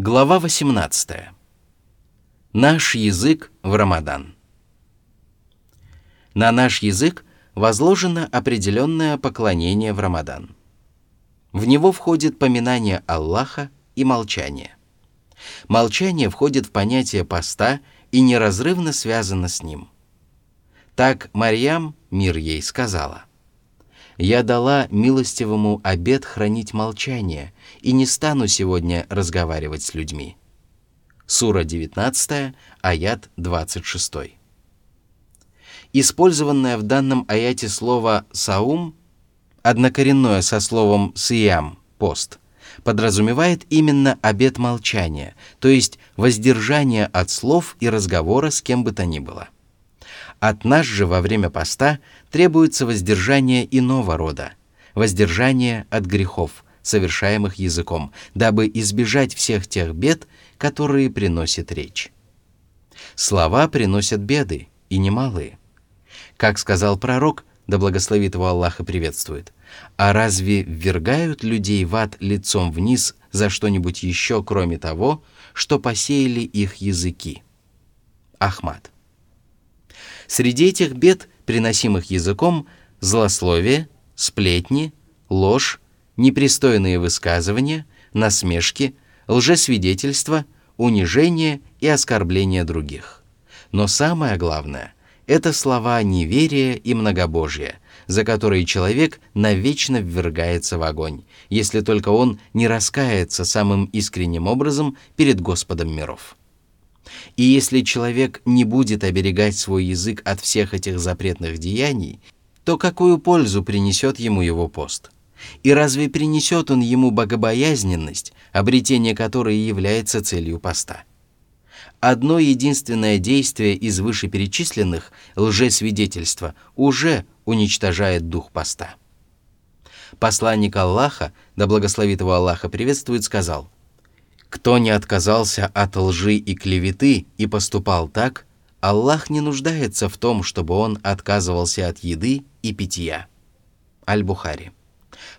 Глава 18. Наш язык в Рамадан. На наш язык возложено определенное поклонение в Рамадан. В него входит поминание Аллаха и молчание. Молчание входит в понятие поста и неразрывно связано с ним. Так Марьям, мир ей, сказала, «Я дала милостивому обет хранить молчание и не стану сегодня разговаривать с людьми». Сура 19, аят 26. Использованное в данном аяте слово «саум», однокоренное со словом «сиям» – «пост», подразумевает именно обет молчания, то есть воздержание от слов и разговора с кем бы то ни было. От нас же во время поста требуется воздержание иного рода, воздержание от грехов, совершаемых языком, дабы избежать всех тех бед, которые приносит речь. Слова приносят беды, и немалые. Как сказал пророк, да благословит его Аллах и приветствует, а разве ввергают людей в ад лицом вниз за что-нибудь еще, кроме того, что посеяли их языки? Ахмад. Среди этих бед, приносимых языком, злословие, сплетни, ложь, непристойные высказывания, насмешки – лжесвидетельство, унижение и оскорбление других. Но самое главное – это слова неверия и многобожия, за которые человек навечно ввергается в огонь, если только он не раскается самым искренним образом перед Господом миров. И если человек не будет оберегать свой язык от всех этих запретных деяний, то какую пользу принесет ему его пост – и разве принесет он ему богобоязненность, обретение которой является целью поста? Одно единственное действие из вышеперечисленных, лжесвидетельства, уже уничтожает дух поста. Посланник Аллаха, да благословит его Аллаха приветствует, сказал, «Кто не отказался от лжи и клеветы и поступал так, Аллах не нуждается в том, чтобы он отказывался от еды и питья». Аль-Бухари.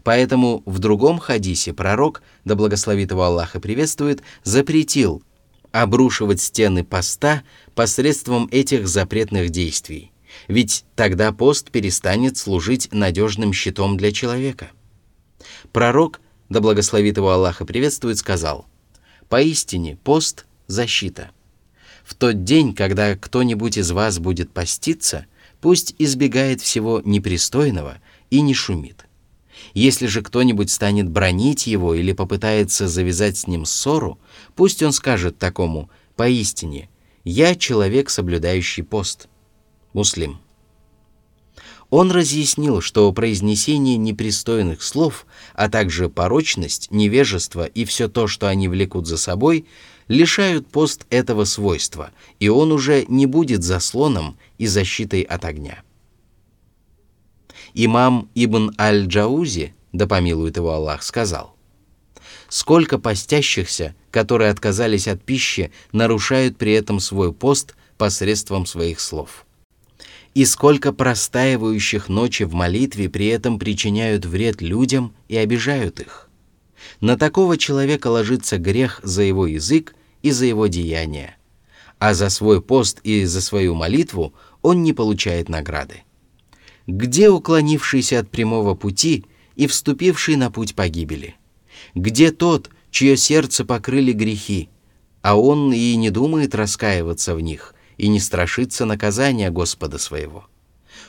Поэтому в другом хадисе пророк, да благословит его Аллах и приветствует, запретил обрушивать стены поста посредством этих запретных действий. Ведь тогда пост перестанет служить надежным щитом для человека. Пророк, да благословит его Аллах и приветствует, сказал, «Поистине пост – защита. В тот день, когда кто-нибудь из вас будет поститься, пусть избегает всего непристойного и не шумит. Если же кто-нибудь станет бронить его или попытается завязать с ним ссору, пусть он скажет такому «поистине, я человек, соблюдающий пост». Муслим. Он разъяснил, что произнесение непристойных слов, а также порочность, невежество и все то, что они влекут за собой, лишают пост этого свойства, и он уже не будет заслоном и защитой от огня. Имам Ибн Аль-Джаузи, да помилует его Аллах, сказал, «Сколько постящихся, которые отказались от пищи, нарушают при этом свой пост посредством своих слов. И сколько простаивающих ночи в молитве при этом причиняют вред людям и обижают их. На такого человека ложится грех за его язык и за его деяния, а за свой пост и за свою молитву он не получает награды где уклонившийся от прямого пути и вступивший на путь погибели? Где тот, чье сердце покрыли грехи, а он и не думает раскаиваться в них и не страшится наказания Господа своего?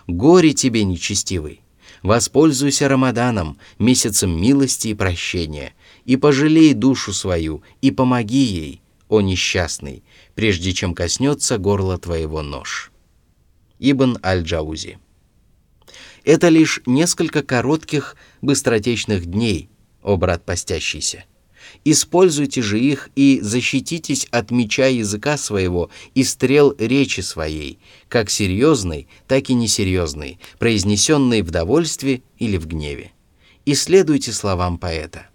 Горе тебе, нечестивый! Воспользуйся Рамаданом, месяцем милости и прощения, и пожалей душу свою, и помоги ей, о несчастный, прежде чем коснется горла твоего нож. Ибн Аль-Джаузи это лишь несколько коротких, быстротечных дней, о брат постящийся. Используйте же их и защититесь от меча языка своего и стрел речи своей, как серьезной, так и несерьезной, произнесенной в довольстве или в гневе. Исследуйте словам поэта.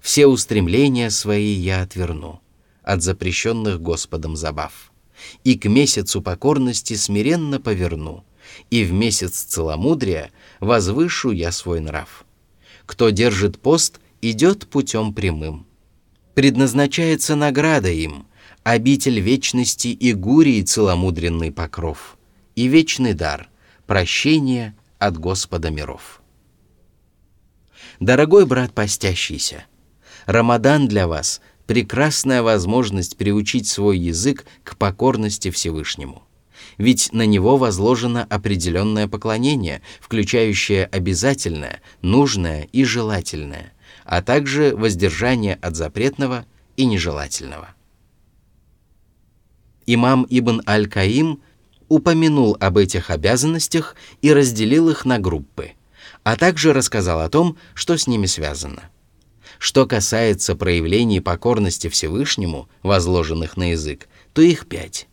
«Все устремления свои я отверну от запрещенных Господом забав, и к месяцу покорности смиренно поверну, и в месяц целомудрия возвышу я свой нрав. Кто держит пост, идет путем прямым. предназначается награда им, обитель вечности и гурии целомудренный покров, и вечный дар, прощение от Господа миров. Дорогой брат постящийся, Рамадан для вас – прекрасная возможность приучить свой язык к покорности Всевышнему. Ведь на него возложено определенное поклонение, включающее обязательное, нужное и желательное, а также воздержание от запретного и нежелательного. Имам Ибн Аль-Каим упомянул об этих обязанностях и разделил их на группы, а также рассказал о том, что с ними связано. Что касается проявлений покорности Всевышнему, возложенных на язык, то их пять.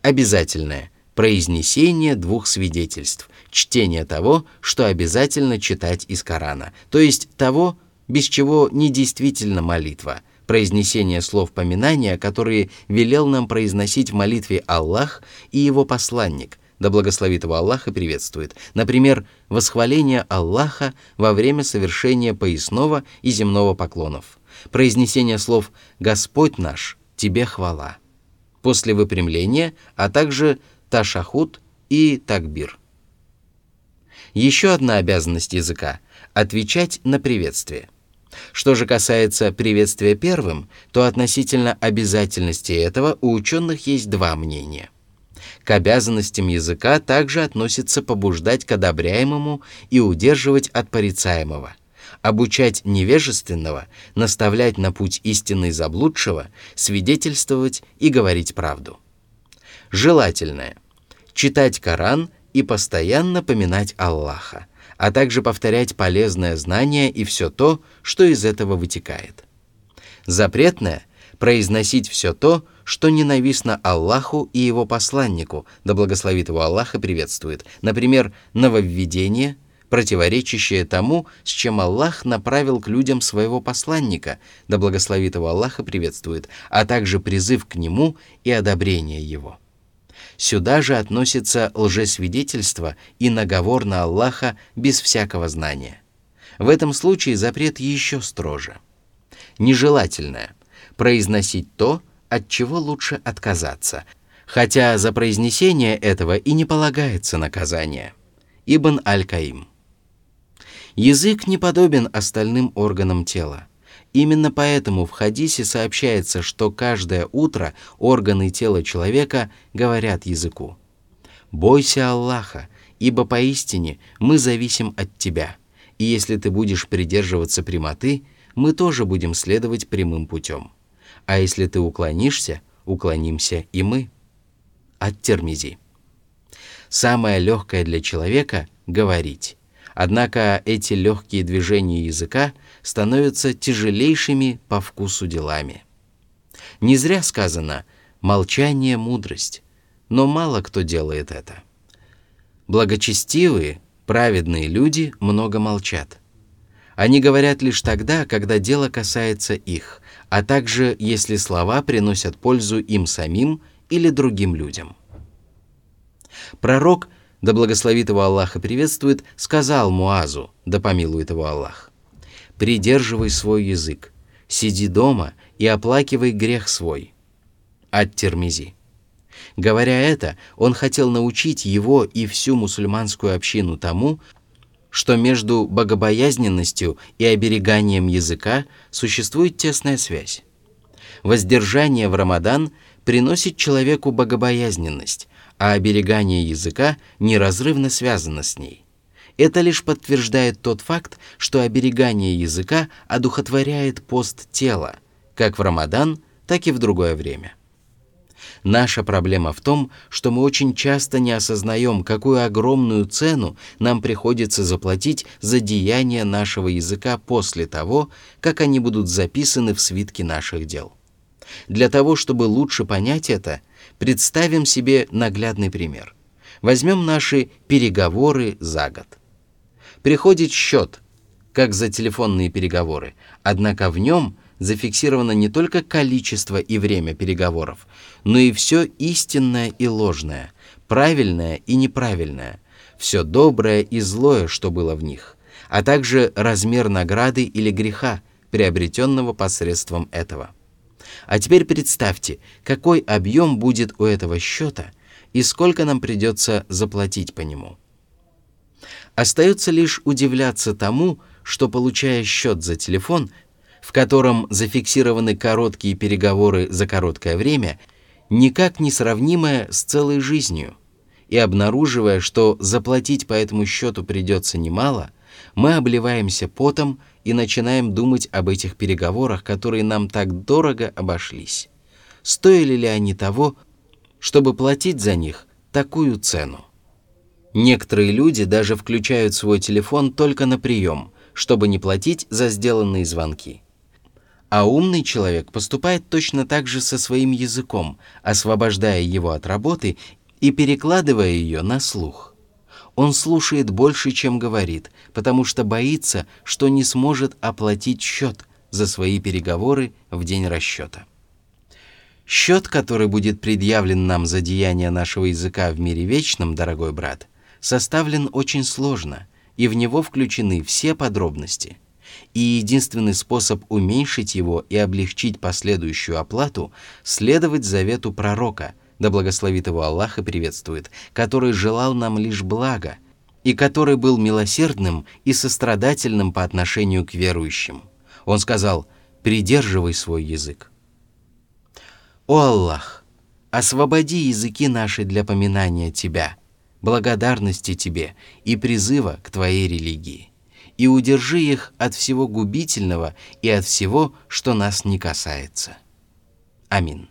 Обязательное – произнесение двух свидетельств, чтение того, что обязательно читать из Корана, то есть того, без чего недействительна молитва – произнесение слов поминания, которые велел нам произносить в молитве Аллах и его посланник, да благословит его Аллах и приветствует. Например, восхваление Аллаха во время совершения поясного и земного поклонов. Произнесение слов «Господь наш, Тебе хвала». После выпрямления, а также ташахут и такбир. Еще одна обязанность языка – отвечать на приветствие – что же касается приветствия первым, то относительно обязательности этого у ученых есть два мнения. К обязанностям языка также относится побуждать к одобряемому и удерживать от порицаемого, обучать невежественного, наставлять на путь истинный заблудшего, свидетельствовать и говорить правду. Желательное – читать Коран и постоянно поминать Аллаха, а также повторять полезное знание и все то, что из этого вытекает. Запретное – произносить все то, что ненавистно Аллаху и его посланнику, да благословит его Аллах и приветствует. Например, нововведение, противоречащее тому, с чем Аллах направил к людям своего посланника, да благословит его Аллах и приветствует, а также призыв к нему и одобрение его. Сюда же относится лжесвидетельство и наговор на Аллаха без всякого знания. В этом случае запрет еще строже. Нежелательное – произносить то, от чего лучше отказаться, хотя за произнесение этого и не полагается наказание. Ибн Аль-Каим. Язык не подобен остальным органам тела. Именно поэтому в хадисе сообщается, что каждое утро органы тела человека говорят языку. «Бойся Аллаха, ибо поистине мы зависим от Тебя, и если ты будешь придерживаться прямоты, мы тоже будем следовать прямым путем. А если ты уклонишься, уклонимся и мы». От Термизи. Самое легкое для человека — говорить. Однако эти легкие движения языка становятся тяжелейшими по вкусу делами. Не зря сказано «молчание – мудрость», но мало кто делает это. Благочестивые, праведные люди много молчат. Они говорят лишь тогда, когда дело касается их, а также если слова приносят пользу им самим или другим людям. Пророк – да благословит его Аллах и приветствует, сказал Муазу, да помилует его Аллах, «Придерживай свой язык, сиди дома и оплакивай грех свой». От Термизи. Говоря это, он хотел научить его и всю мусульманскую общину тому, что между богобоязненностью и обереганием языка существует тесная связь. Воздержание в Рамадан приносит человеку богобоязненность, а оберегание языка неразрывно связано с ней. Это лишь подтверждает тот факт, что оберегание языка одухотворяет пост тела, как в Рамадан, так и в другое время. Наша проблема в том, что мы очень часто не осознаем, какую огромную цену нам приходится заплатить за деяния нашего языка после того, как они будут записаны в свитке наших дел. Для того, чтобы лучше понять это, Представим себе наглядный пример. Возьмем наши переговоры за год. Приходит счет, как за телефонные переговоры, однако в нем зафиксировано не только количество и время переговоров, но и все истинное и ложное, правильное и неправильное, все доброе и злое, что было в них, а также размер награды или греха, приобретенного посредством этого – А теперь представьте, какой объем будет у этого счета и сколько нам придется заплатить по нему. Остается лишь удивляться тому, что, получая счет за телефон, в котором зафиксированы короткие переговоры за короткое время, никак не сравнимое с целой жизнью, и обнаруживая, что заплатить по этому счету придется немало, мы обливаемся потом и начинаем думать об этих переговорах, которые нам так дорого обошлись. Стоили ли они того, чтобы платить за них такую цену? Некоторые люди даже включают свой телефон только на прием, чтобы не платить за сделанные звонки. А умный человек поступает точно так же со своим языком, освобождая его от работы и перекладывая ее на слух. Он слушает больше, чем говорит, потому что боится, что не сможет оплатить счет за свои переговоры в день расчета. Счет, который будет предъявлен нам за деяние нашего языка в мире вечном, дорогой брат, составлен очень сложно, и в него включены все подробности. И единственный способ уменьшить его и облегчить последующую оплату – следовать завету пророка, да благословит его Аллах и приветствует, который желал нам лишь блага, и который был милосердным и сострадательным по отношению к верующим. Он сказал «Придерживай свой язык». «О Аллах, освободи языки наши для поминания Тебя, благодарности Тебе и призыва к Твоей религии, и удержи их от всего губительного и от всего, что нас не касается. Амин.